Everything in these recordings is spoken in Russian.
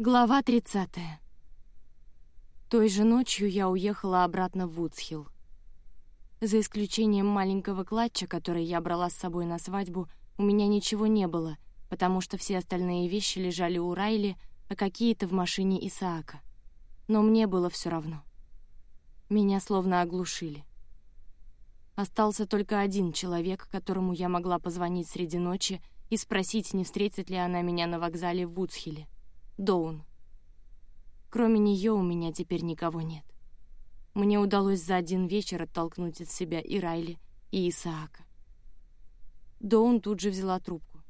Глава 30. Той же ночью я уехала обратно в Вудсхилл. За исключением маленького клатча, который я брала с собой на свадьбу, у меня ничего не было, потому что все остальные вещи лежали у Райли, а какие-то в машине Исаака. Но мне было все равно. Меня словно оглушили. Остался только один человек, которому я могла позвонить среди ночи и спросить, не встретит ли она меня на вокзале в Вудсхилле. Доун. Кроме нее у меня теперь никого нет. Мне удалось за один вечер оттолкнуть от себя и Райли, и Исаака. Доун тут же взяла трубку.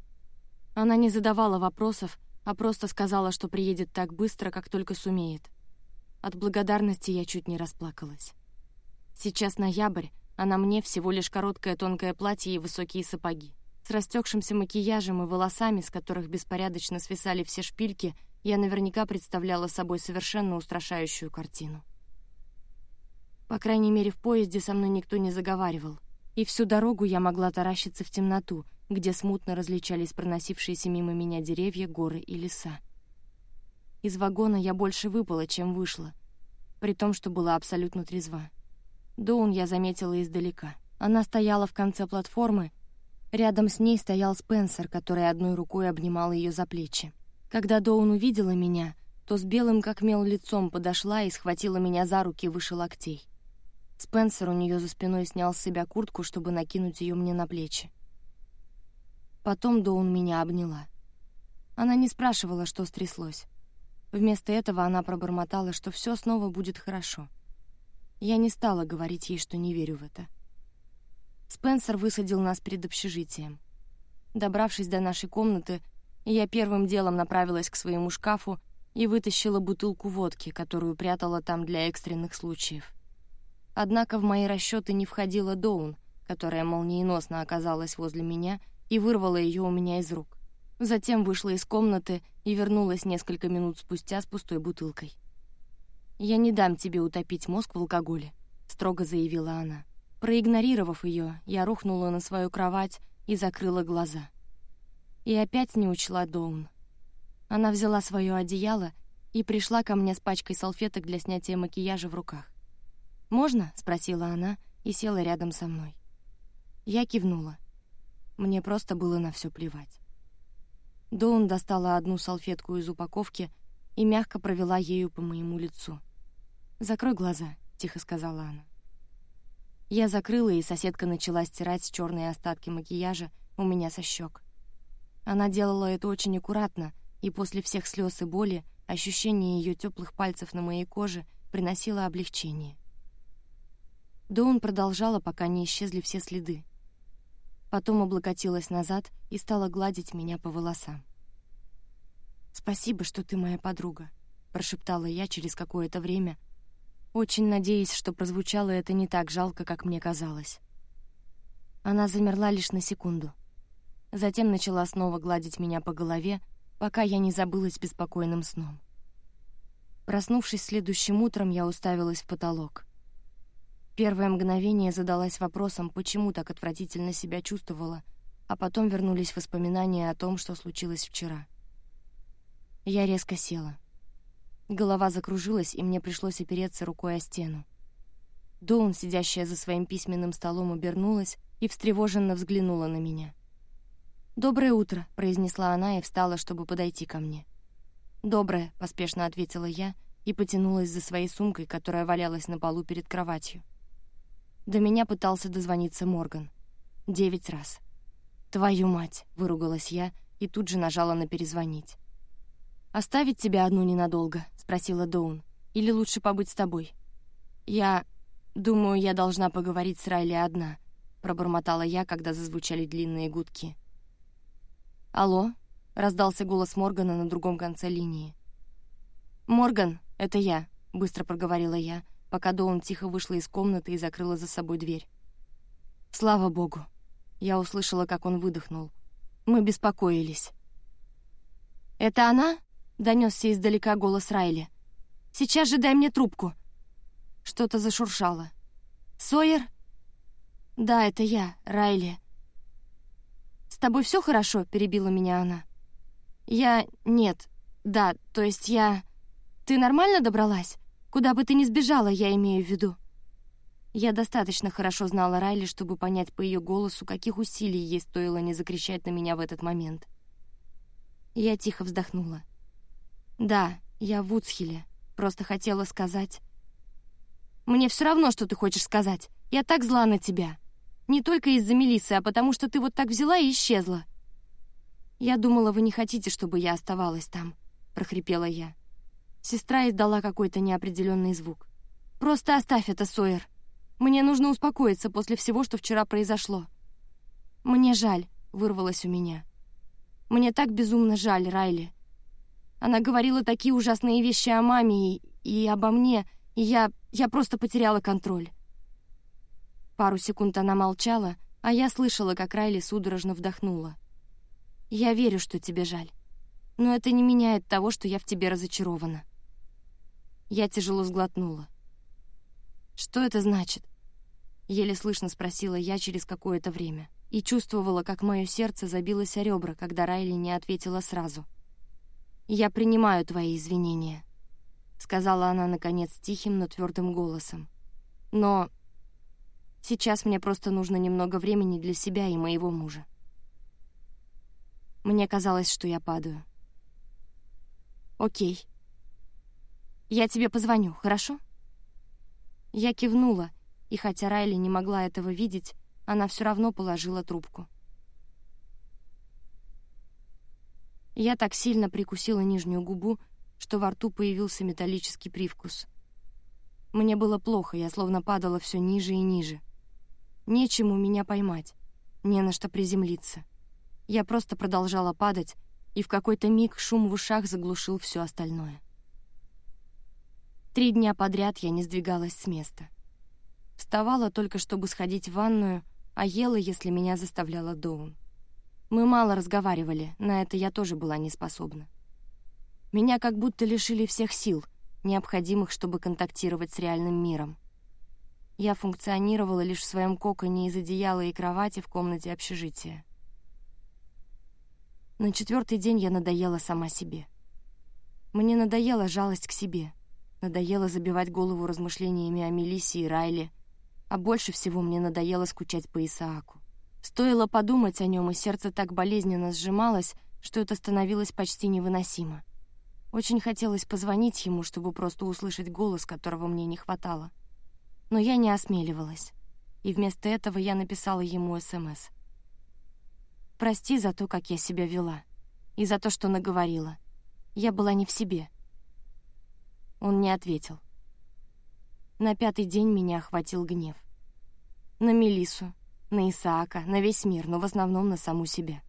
Она не задавала вопросов, а просто сказала, что приедет так быстро, как только сумеет. От благодарности я чуть не расплакалась. Сейчас ноябрь, а на мне всего лишь короткое тонкое платье и высокие сапоги. С растекшимся макияжем и волосами, с которых беспорядочно свисали все шпильки — я наверняка представляла собой совершенно устрашающую картину. По крайней мере, в поезде со мной никто не заговаривал, и всю дорогу я могла таращиться в темноту, где смутно различались проносившиеся мимо меня деревья, горы и леса. Из вагона я больше выпала, чем вышла, при том, что была абсолютно трезва. Доун я заметила издалека. Она стояла в конце платформы, рядом с ней стоял Спенсер, который одной рукой обнимал ее за плечи. Когда Доун увидела меня, то с белым как мел лицом подошла и схватила меня за руки выше локтей. Спенсер у нее за спиной снял с себя куртку, чтобы накинуть ее мне на плечи. Потом Доун меня обняла. Она не спрашивала, что стряслось. Вместо этого она пробормотала, что все снова будет хорошо. Я не стала говорить ей, что не верю в это. Спенсер высадил нас перед общежитием. Добравшись до нашей комнаты, я первым делом направилась к своему шкафу и вытащила бутылку водки, которую прятала там для экстренных случаев. Однако в мои расчеты не входила Доун, которая молниеносно оказалась возле меня и вырвала ее у меня из рук. Затем вышла из комнаты и вернулась несколько минут спустя с пустой бутылкой. «Я не дам тебе утопить мозг в алкоголе», — строго заявила она. Проигнорировав ее, я рухнула на свою кровать и закрыла глаза. И опять не учла Доун. Она взяла свое одеяло и пришла ко мне с пачкой салфеток для снятия макияжа в руках. «Можно?» — спросила она и села рядом со мной. Я кивнула. Мне просто было на все плевать. Доун достала одну салфетку из упаковки и мягко провела ею по моему лицу. «Закрой глаза», — тихо сказала она. Я закрыла, и соседка начала стирать черные остатки макияжа у меня со щек. Она делала это очень аккуратно, и после всех слез и боли ощущение ее теплых пальцев на моей коже приносило облегчение. Доун продолжала, пока не исчезли все следы. Потом облокотилась назад и стала гладить меня по волосам. «Спасибо, что ты моя подруга», — прошептала я через какое-то время, очень надеясь, что прозвучало это не так жалко, как мне казалось. Она замерла лишь на секунду — Затем начала снова гладить меня по голове, пока я не забылась беспокойным сном. Проснувшись следующим утром, я уставилась в потолок. Первое мгновение задалась вопросом, почему так отвратительно себя чувствовала, а потом вернулись воспоминания о том, что случилось вчера. Я резко села. Голова закружилась, и мне пришлось опереться рукой о стену. Доун, сидящая за своим письменным столом, обернулась и встревоженно взглянула на меня. «Доброе утро», — произнесла она и встала, чтобы подойти ко мне. «Доброе», — поспешно ответила я и потянулась за своей сумкой, которая валялась на полу перед кроватью. До меня пытался дозвониться Морган. Девять раз. «Твою мать!» — выругалась я и тут же нажала на перезвонить. «Оставить тебя одну ненадолго?» — спросила Доун. «Или лучше побыть с тобой?» «Я... думаю, я должна поговорить с Райли одна», — пробормотала я, когда зазвучали длинные гудки. «Алло?» — раздался голос Моргана на другом конце линии. «Морган, это я», — быстро проговорила я, пока Доун тихо вышла из комнаты и закрыла за собой дверь. «Слава богу!» Я услышала, как он выдохнул. Мы беспокоились. «Это она?» — донесся издалека голос Райли. «Сейчас же дай мне трубку!» Что-то зашуршало. «Сойер?» «Да, это я, Райли», «С тобой все хорошо?» — перебила меня она. «Я... нет. Да, то есть я... Ты нормально добралась? Куда бы ты ни сбежала, я имею в виду. Я достаточно хорошо знала Райли, чтобы понять по ее голосу, каких усилий ей стоило не закричать на меня в этот момент. Я тихо вздохнула. Да, я в Уцхиле. Просто хотела сказать... Мне все равно, что ты хочешь сказать. Я так зла на тебя. Не только из-за Мелисы, а потому что ты вот так взяла и исчезла. Я думала, вы не хотите, чтобы я оставалась там, прохрипела я. Сестра издала какой-то неопределенный звук. Просто оставь это, Сойер. Мне нужно успокоиться после всего, что вчера произошло. Мне жаль, вырвалось у меня. Мне так безумно жаль, Райли. Она говорила такие ужасные вещи о маме и, и обо мне, и я... я просто потеряла контроль. Пару секунд она молчала, а я слышала, как Райли судорожно вдохнула. «Я верю, что тебе жаль. Но это не меняет того, что я в тебе разочарована». Я тяжело сглотнула. «Что это значит?» Еле слышно спросила я через какое-то время и чувствовала, как мое сердце забилось о ребра, когда Райли не ответила сразу. «Я принимаю твои извинения», — сказала она, наконец, тихим, но твердым голосом. «Но Сейчас мне просто нужно немного времени для себя и моего мужа. Мне казалось, что я падаю. Окей. Я тебе позвоню, хорошо? Я кивнула, и хотя Райли не могла этого видеть, она все равно положила трубку. Я так сильно прикусила нижнюю губу, что во рту появился металлический привкус. Мне было плохо, я словно падала все ниже и ниже. Нечему меня поймать, не на что приземлиться. Я просто продолжала падать, и в какой-то миг шум в ушах заглушил все остальное. Три дня подряд я не сдвигалась с места. Вставала только, чтобы сходить в ванную, а ела, если меня заставляла Доун. Мы мало разговаривали, на это я тоже была не способна. Меня как будто лишили всех сил, необходимых, чтобы контактировать с реальным миром. Я функционировала лишь в своем коконе из одеяла и кровати в комнате общежития. На четвертый день я надоела сама себе. Мне надоела жалость к себе, надоело забивать голову размышлениями о Мелиссе и Райле, а больше всего мне надоело скучать по Исааку. Стоило подумать о нем, и сердце так болезненно сжималось, что это становилось почти невыносимо. Очень хотелось позвонить ему, чтобы просто услышать голос, которого мне не хватало но я не осмеливалась, и вместо этого я написала ему СМС. «Прости за то, как я себя вела, и за то, что наговорила. Я была не в себе». Он не ответил. На пятый день меня охватил гнев. На Мелису, на Исаака, на весь мир, но в основном на саму себя.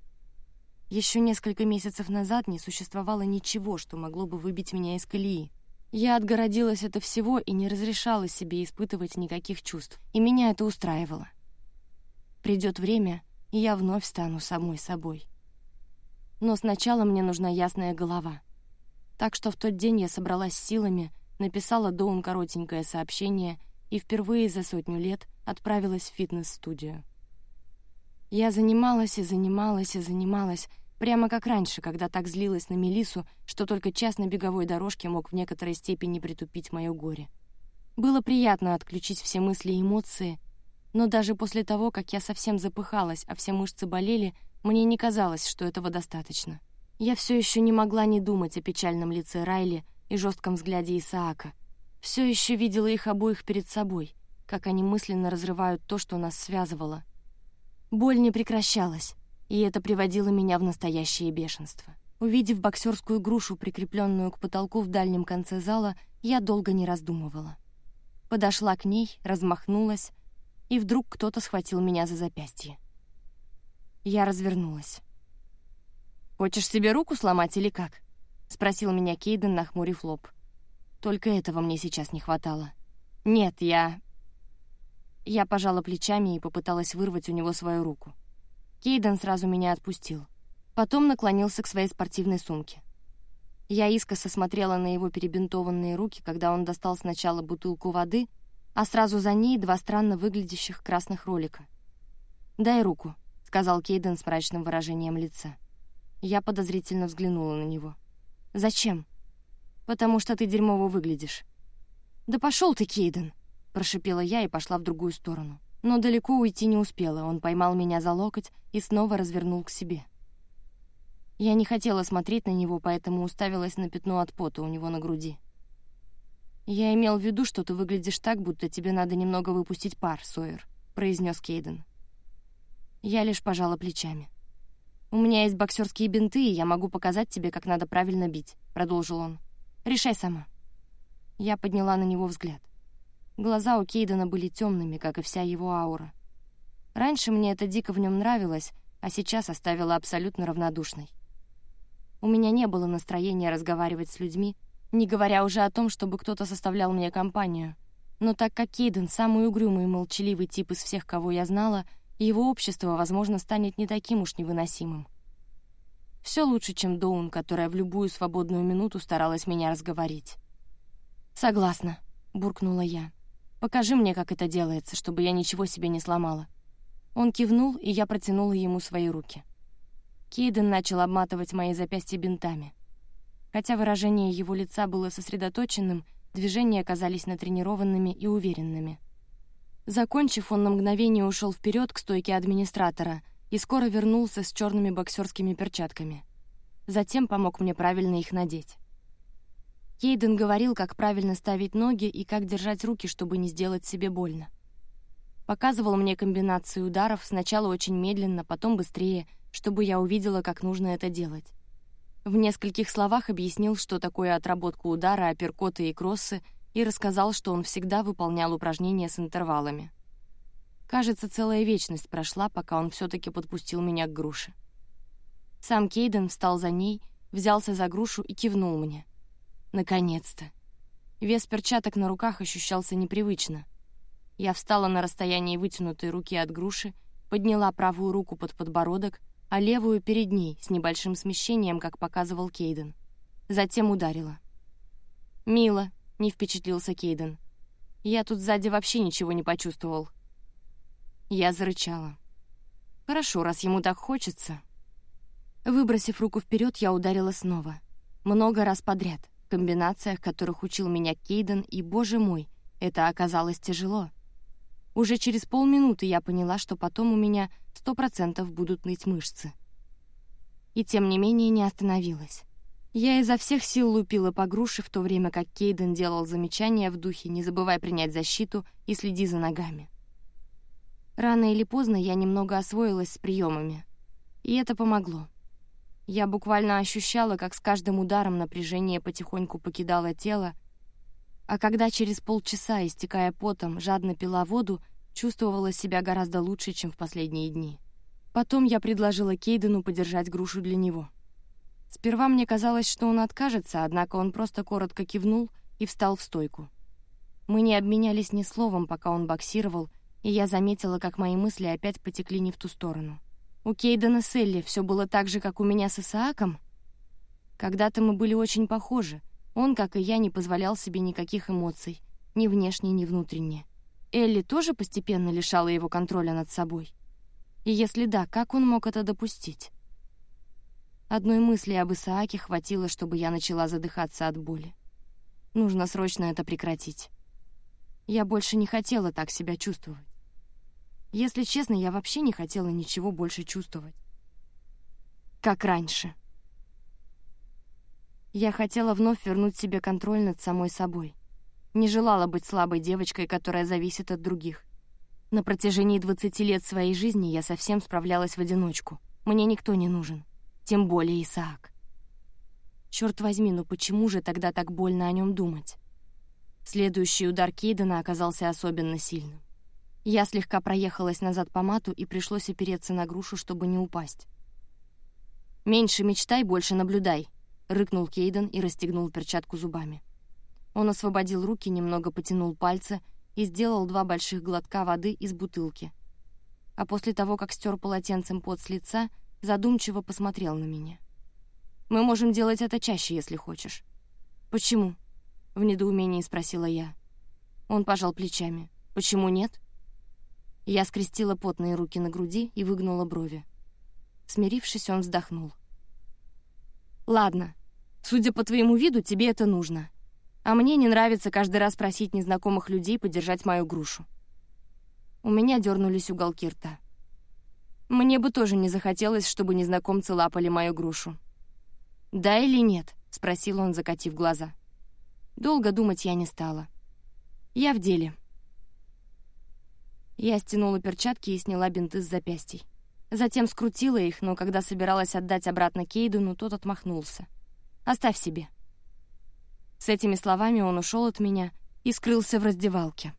Еще несколько месяцев назад не существовало ничего, что могло бы выбить меня из колеи. Я отгородилась от всего и не разрешала себе испытывать никаких чувств, и меня это устраивало. Придет время, и я вновь стану самой собой. Но сначала мне нужна ясная голова. Так что в тот день я собралась силами, написала Доун коротенькое сообщение и впервые за сотню лет отправилась в фитнес-студию. Я занималась и занималась и занималась, Прямо как раньше, когда так злилась на Мелису, что только час на беговой дорожке мог в некоторой степени притупить мое горе. Было приятно отключить все мысли и эмоции, но даже после того, как я совсем запыхалась, а все мышцы болели, мне не казалось, что этого достаточно. Я все еще не могла не думать о печальном лице Райли и жестком взгляде Исаака. Все еще видела их обоих перед собой, как они мысленно разрывают то, что нас связывало. Боль не прекращалась и это приводило меня в настоящее бешенство. Увидев боксерскую грушу, прикрепленную к потолку в дальнем конце зала, я долго не раздумывала. Подошла к ней, размахнулась, и вдруг кто-то схватил меня за запястье. Я развернулась. «Хочешь себе руку сломать или как?» — спросил меня Кейден, нахмурив лоб. Только этого мне сейчас не хватало. «Нет, я...» Я пожала плечами и попыталась вырвать у него свою руку. Кейден сразу меня отпустил. Потом наклонился к своей спортивной сумке. Я искоса смотрела на его перебинтованные руки, когда он достал сначала бутылку воды, а сразу за ней два странно выглядящих красных ролика. «Дай руку», — сказал Кейден с мрачным выражением лица. Я подозрительно взглянула на него. «Зачем?» «Потому что ты дерьмово выглядишь». «Да пошел ты, Кейден!» — прошипела я и пошла в другую сторону. Но далеко уйти не успела, он поймал меня за локоть и снова развернул к себе. Я не хотела смотреть на него, поэтому уставилась на пятно от пота у него на груди. «Я имел в виду, что ты выглядишь так, будто тебе надо немного выпустить пар, Сойер», — произнес Кейден. Я лишь пожала плечами. «У меня есть боксерские бинты, и я могу показать тебе, как надо правильно бить», — продолжил он. «Решай сама». Я подняла на него взгляд. Глаза у Кейдена были темными, как и вся его аура. Раньше мне это дико в нем нравилось, а сейчас оставило абсолютно равнодушной. У меня не было настроения разговаривать с людьми, не говоря уже о том, чтобы кто-то составлял мне компанию. Но так как Кейден — самый угрюмый и молчаливый тип из всех, кого я знала, его общество, возможно, станет не таким уж невыносимым. Все лучше, чем Доун, которая в любую свободную минуту старалась меня разговорить. «Согласна», — буркнула я. «Покажи мне, как это делается, чтобы я ничего себе не сломала». Он кивнул, и я протянула ему свои руки. Кейден начал обматывать мои запястья бинтами. Хотя выражение его лица было сосредоточенным, движения оказались натренированными и уверенными. Закончив, он на мгновение ушел вперед к стойке администратора и скоро вернулся с черными боксерскими перчатками. Затем помог мне правильно их надеть. Кейден говорил, как правильно ставить ноги и как держать руки, чтобы не сделать себе больно. Показывал мне комбинации ударов, сначала очень медленно, потом быстрее — чтобы я увидела, как нужно это делать. В нескольких словах объяснил, что такое отработка удара, апперкоты и кроссы, и рассказал, что он всегда выполнял упражнения с интервалами. Кажется, целая вечность прошла, пока он все таки подпустил меня к груше. Сам Кейден встал за ней, взялся за грушу и кивнул мне. Наконец-то. Вес перчаток на руках ощущался непривычно. Я встала на расстоянии вытянутой руки от груши, подняла правую руку под подбородок, а левую перед ней с небольшим смещением, как показывал Кейден. Затем ударила. «Мило», — не впечатлился Кейден. «Я тут сзади вообще ничего не почувствовал». Я зарычала. «Хорошо, раз ему так хочется». Выбросив руку вперед, я ударила снова. Много раз подряд, комбинациях, которых учил меня Кейден, и, боже мой, это оказалось тяжело. Уже через полминуты я поняла, что потом у меня сто процентов будут ныть мышцы. И тем не менее не остановилась. Я изо всех сил лупила по груше, в то время как Кейден делал замечания в духе «не забывай принять защиту и следи за ногами». Рано или поздно я немного освоилась с приемами, и это помогло. Я буквально ощущала, как с каждым ударом напряжение потихоньку покидало тело, а когда через полчаса, истекая потом, жадно пила воду, чувствовала себя гораздо лучше, чем в последние дни. Потом я предложила Кейдену подержать грушу для него. Сперва мне казалось, что он откажется, однако он просто коротко кивнул и встал в стойку. Мы не обменялись ни словом, пока он боксировал, и я заметила, как мои мысли опять потекли не в ту сторону. У Кейдена с Элли все было так же, как у меня с Исааком? Когда-то мы были очень похожи, он, как и я, не позволял себе никаких эмоций, ни внешне, ни внутренне. Элли тоже постепенно лишала его контроля над собой. И если да, как он мог это допустить? Одной мысли об Исааке хватило, чтобы я начала задыхаться от боли. Нужно срочно это прекратить. Я больше не хотела так себя чувствовать. Если честно, я вообще не хотела ничего больше чувствовать. Как раньше. Я хотела вновь вернуть себе контроль над самой собой. Не желала быть слабой девочкой, которая зависит от других. На протяжении 20 лет своей жизни я совсем справлялась в одиночку. Мне никто не нужен. Тем более Исаак. Черт возьми, ну почему же тогда так больно о нем думать? Следующий удар Кейдена оказался особенно сильным. Я слегка проехалась назад по мату и пришлось опереться на грушу, чтобы не упасть. «Меньше мечтай, больше наблюдай», рыкнул Кейден и расстегнул перчатку зубами. Он освободил руки, немного потянул пальцы и сделал два больших глотка воды из бутылки. А после того, как стер полотенцем пот с лица, задумчиво посмотрел на меня. «Мы можем делать это чаще, если хочешь». «Почему?» — в недоумении спросила я. Он пожал плечами. «Почему нет?» Я скрестила потные руки на груди и выгнула брови. Смирившись, он вздохнул. «Ладно, Судя по твоему виду, тебе это нужно. А мне не нравится каждый раз просить незнакомых людей подержать мою грушу. У меня дернулись уголки рта. Мне бы тоже не захотелось, чтобы незнакомцы лапали мою грушу. «Да или нет?» — спросил он, закатив глаза. Долго думать я не стала. «Я в деле». Я стянула перчатки и сняла бинты с запястий. Затем скрутила их, но когда собиралась отдать обратно Кейдену, тот отмахнулся. «Оставь себе». С этими словами он ушел от меня и скрылся в раздевалке.